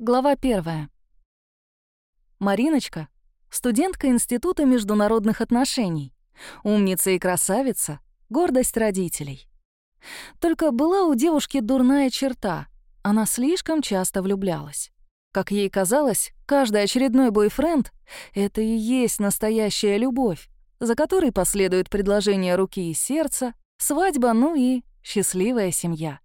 Глава первая. Мариночка — студентка Института международных отношений, умница и красавица, гордость родителей. Только была у девушки дурная черта — она слишком часто влюблялась. Как ей казалось, каждый очередной бойфренд — это и есть настоящая любовь, за которой последует предложение руки и сердца, свадьба, ну и счастливая семья.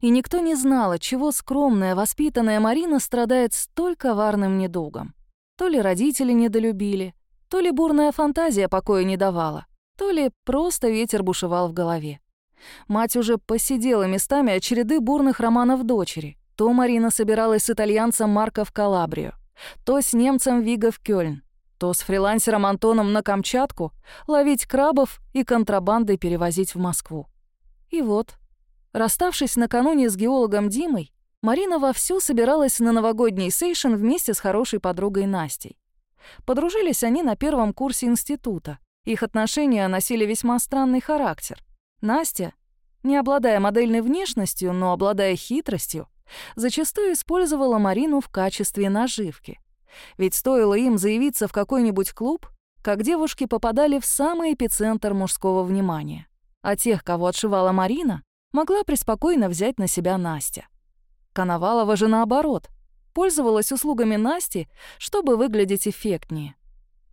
И никто не знал, от чего скромная, воспитанная Марина страдает столь коварным недугом. То ли родители недолюбили, то ли бурная фантазия покоя не давала, то ли просто ветер бушевал в голове. Мать уже посидела местами от бурных романов дочери. То Марина собиралась с итальянцем Марко в Калабрию, то с немцем Виго в Кёльн, то с фрилансером Антоном на Камчатку ловить крабов и контрабандой перевозить в Москву. И вот Расставшись накануне с геологом Димой, Марина вовсю собиралась на новогодний сейшен вместе с хорошей подругой Настей. Подружились они на первом курсе института. Их отношения носили весьма странный характер. Настя, не обладая модельной внешностью, но обладая хитростью, зачастую использовала Марину в качестве наживки. Ведь стоило им заявиться в какой-нибудь клуб, как девушки попадали в самый эпицентр мужского внимания. А тех, кого отшивала Марина, могла преспокойно взять на себя Настя. Коновалова же наоборот, пользовалась услугами Насти, чтобы выглядеть эффектнее.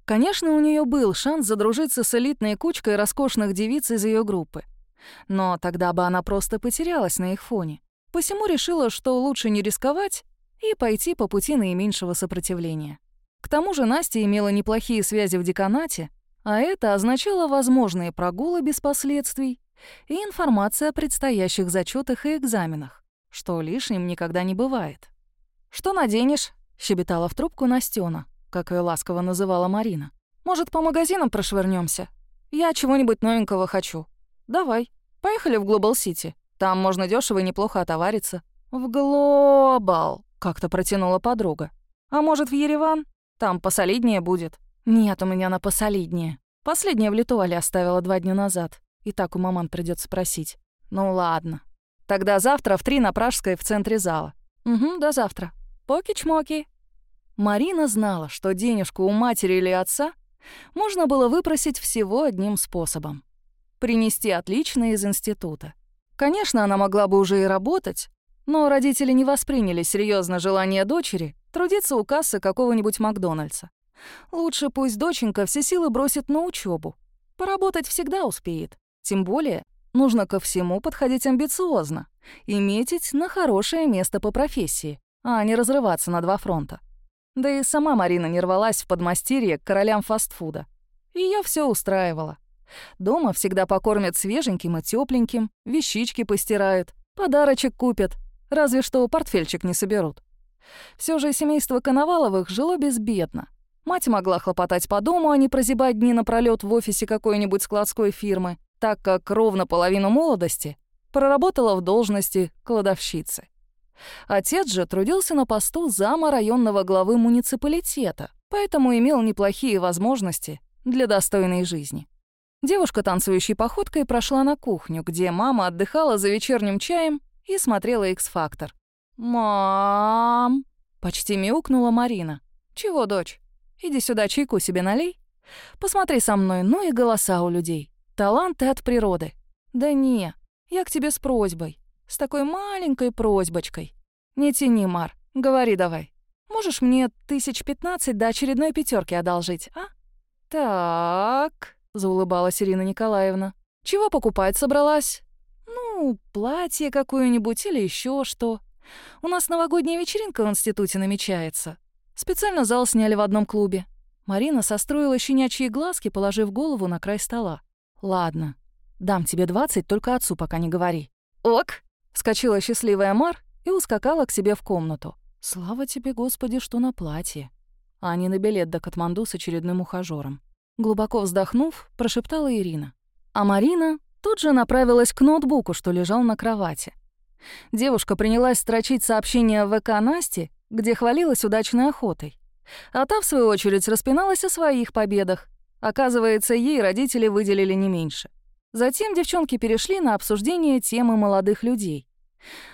Конечно, у нее был шанс задружиться с элитной кучкой роскошных девиц из ее группы. Но тогда бы она просто потерялась на их фоне. Посему решила, что лучше не рисковать и пойти по пути наименьшего сопротивления. К тому же Настя имела неплохие связи в деканате, а это означало возможные прогулы без последствий и информация о предстоящих зачетах и экзаменах, что лишним никогда не бывает. «Что наденешь?» — щебетала в трубку Настена, как ее ласково называла Марина. «Может, по магазинам прошвырнемся? Я чего-нибудь новенького хочу. Давай, поехали в Глобал-Сити. Там можно дешево и неплохо отовариться». «В Глобал!» — как-то протянула подруга. «А может, в Ереван? Там посолиднее будет». «Нет у меня на посолиднее. Последнее в Литуале оставила два дня назад. И так у маман придется спросить. Ну ладно. Тогда завтра в три на Пражской в центре зала. Угу, до завтра. Поки-чмоки. Марина знала, что денежку у матери или отца можно было выпросить всего одним способом — принести отлично из института. Конечно, она могла бы уже и работать, но родители не восприняли серьезно желание дочери трудиться у кассы какого-нибудь Макдональдса. Лучше пусть доченька все силы бросит на учебу. Поработать всегда успеет. Тем более, нужно ко всему подходить амбициозно и метить на хорошее место по профессии, а не разрываться на два фронта. Да и сама Марина не рвалась в подмастерье к королям фастфуда. Ее все устраивало. Дома всегда покормят свеженьким и тепленьким, вещички постирают, подарочек купят, разве что портфельчик не соберут. Все же семейство Коноваловых жило безбедно. Мать могла хлопотать по дому, а не прозябать дни напролёт в офисе какой-нибудь складской фирмы так как ровно половину молодости проработала в должности кладовщицы. Отец же трудился на посту зама районного главы муниципалитета, поэтому имел неплохие возможности для достойной жизни. Девушка танцующей походкой прошла на кухню, где мама отдыхала за вечерним чаем и смотрела «Икс-фактор». «Мам!» — почти мяукнула Марина. «Чего, дочь? Иди сюда, чайку себе налей. Посмотри со мной, ну и голоса у людей. Таланты от природы. Да не, я к тебе с просьбой. С такой маленькой просьбочкой. Не тяни, Мар, говори давай. Можешь мне тысяч пятнадцать до очередной пятерки одолжить, а? Так, заулыбалась Ирина Николаевна. Чего покупать собралась? Ну, платье какое-нибудь или еще что. У нас новогодняя вечеринка в институте намечается. Специально зал сняли в одном клубе. Марина состроила щенячьи глазки, положив голову на край стола. «Ладно, дам тебе двадцать, только отцу пока не говори». «Ок!» — вскочила счастливая Мар и ускакала к себе в комнату. «Слава тебе, Господи, что на платье!» А не на билет до Катманду с очередным ухажёром. Глубоко вздохнув, прошептала Ирина. А Марина тут же направилась к ноутбуку, что лежал на кровати. Девушка принялась строчить сообщение в ВК Насти, где хвалилась удачной охотой. А та, в свою очередь, распиналась о своих победах, Оказывается, ей родители выделили не меньше. Затем девчонки перешли на обсуждение темы молодых людей.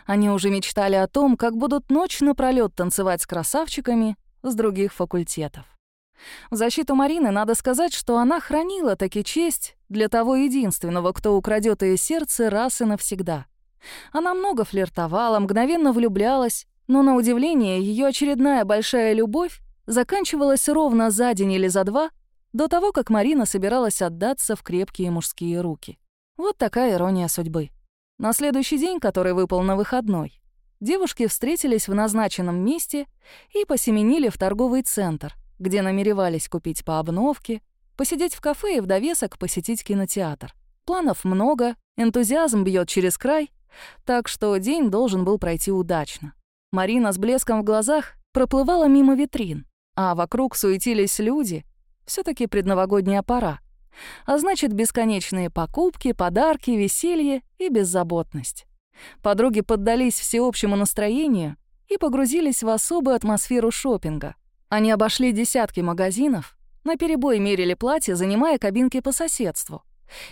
Они уже мечтали о том, как будут ночь напролёт танцевать с красавчиками с других факультетов. В защиту Марины надо сказать, что она хранила таки честь для того единственного, кто украдет ее сердце раз и навсегда. Она много флиртовала, мгновенно влюблялась, но, на удивление, ее очередная большая любовь заканчивалась ровно за день или за два до того, как Марина собиралась отдаться в крепкие мужские руки. Вот такая ирония судьбы. На следующий день, который выпал на выходной, девушки встретились в назначенном месте и посеменили в торговый центр, где намеревались купить по обновке, посидеть в кафе и в довесок посетить кинотеатр. Планов много, энтузиазм бьет через край, так что день должен был пройти удачно. Марина с блеском в глазах проплывала мимо витрин, а вокруг суетились люди. Все таки предновогодняя пора. А значит, бесконечные покупки, подарки, веселье и беззаботность. Подруги поддались всеобщему настроению и погрузились в особую атмосферу шопинга. Они обошли десятки магазинов, наперебой мерили платья, занимая кабинки по соседству.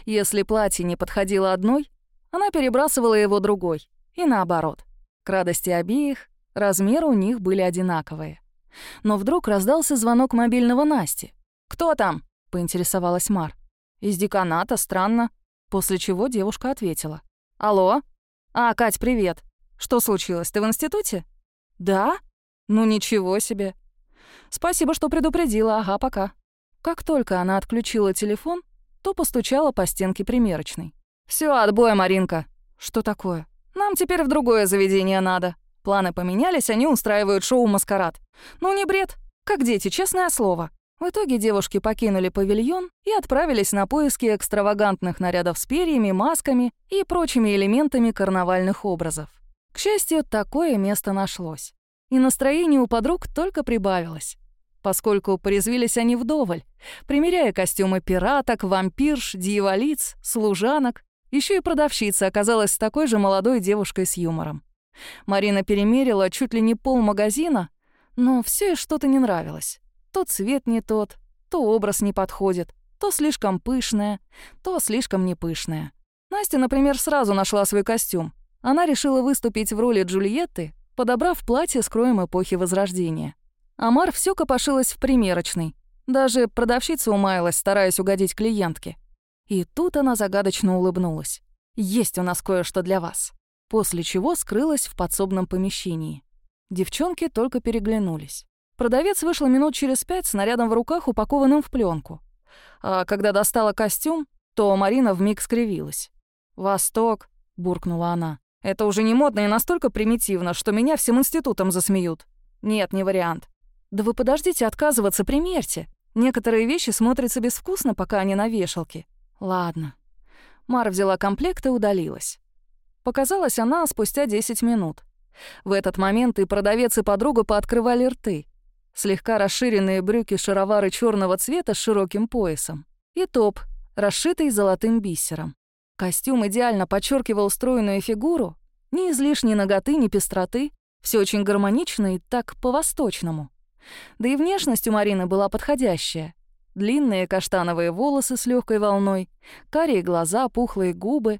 Если платье не подходило одной, она перебрасывала его другой, и наоборот. К радости обеих размеры у них были одинаковые. Но вдруг раздался звонок мобильного Насти. «Кто там?» поинтересовалась Мар. «Из деканата, странно». После чего девушка ответила. «Алло? А, Кать, привет. Что случилось, ты в институте?» «Да? Ну ничего себе. Спасибо, что предупредила, ага, пока». Как только она отключила телефон, то постучала по стенке примерочной. Все, отбой, Маринка». «Что такое?» «Нам теперь в другое заведение надо. Планы поменялись, они устраивают шоу-маскарад. Ну не бред, как дети, честное слово. В итоге девушки покинули павильон и отправились на поиски экстравагантных нарядов с перьями, масками и прочими элементами карнавальных образов. К счастью, такое место нашлось. И настроение у подруг только прибавилось, поскольку порезвились они вдоволь, примеряя костюмы пираток, вампирш, дьяволиц, служанок. Еще и продавщица оказалась такой же молодой девушкой с юмором. Марина перемерила чуть ли не пол магазина, но все что-то не нравилось. То цвет не тот, то образ не подходит, то слишком пышная, то слишком не. Настя, например, сразу нашла свой костюм. Она решила выступить в роли Джульетты, подобрав платье с кроем эпохи Возрождения. Амар все копошилась в примерочной. Даже продавщица умаялась, стараясь угодить клиентке. И тут она загадочно улыбнулась. «Есть у нас кое-что для вас». После чего скрылась в подсобном помещении. Девчонки только переглянулись. Продавец вышел минут через пять с нарядом в руках, упакованным в пленку. А когда достала костюм, то Марина вмиг скривилась. «Восток», — буркнула она. «Это уже не модно и настолько примитивно, что меня всем институтом засмеют. Нет, не вариант». «Да вы подождите отказываться, примерьте. Некоторые вещи смотрятся безвкусно, пока они на вешалке». «Ладно». Мара взяла комплект и удалилась. Показалась она спустя 10 минут. В этот момент и продавец, и подруга пооткрывали рты слегка расширенные брюки-шаровары черного цвета с широким поясом и топ, расшитый золотым бисером. Костюм идеально подчеркивал стройную фигуру, ни излишней ноготы, ни пестроты, все очень гармонично и так по-восточному. Да и внешность у Марины была подходящая. Длинные каштановые волосы с легкой волной, карие глаза, пухлые губы,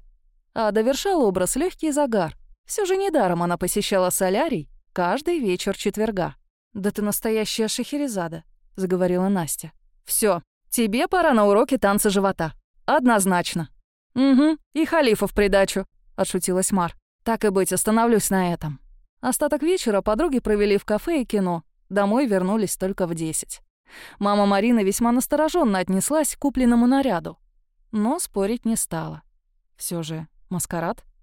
а довершал образ легкий загар. Все же недаром она посещала солярий каждый вечер четверга. «Да ты настоящая шахерезада», — заговорила Настя. Все, тебе пора на уроки танца живота. Однозначно». «Угу, и халифа в придачу», — отшутилась Мар. «Так и быть, остановлюсь на этом». Остаток вечера подруги провели в кафе и кино. Домой вернулись только в десять. Мама Марины весьма настороженно отнеслась к купленному наряду, но спорить не стала. Все же маскарад —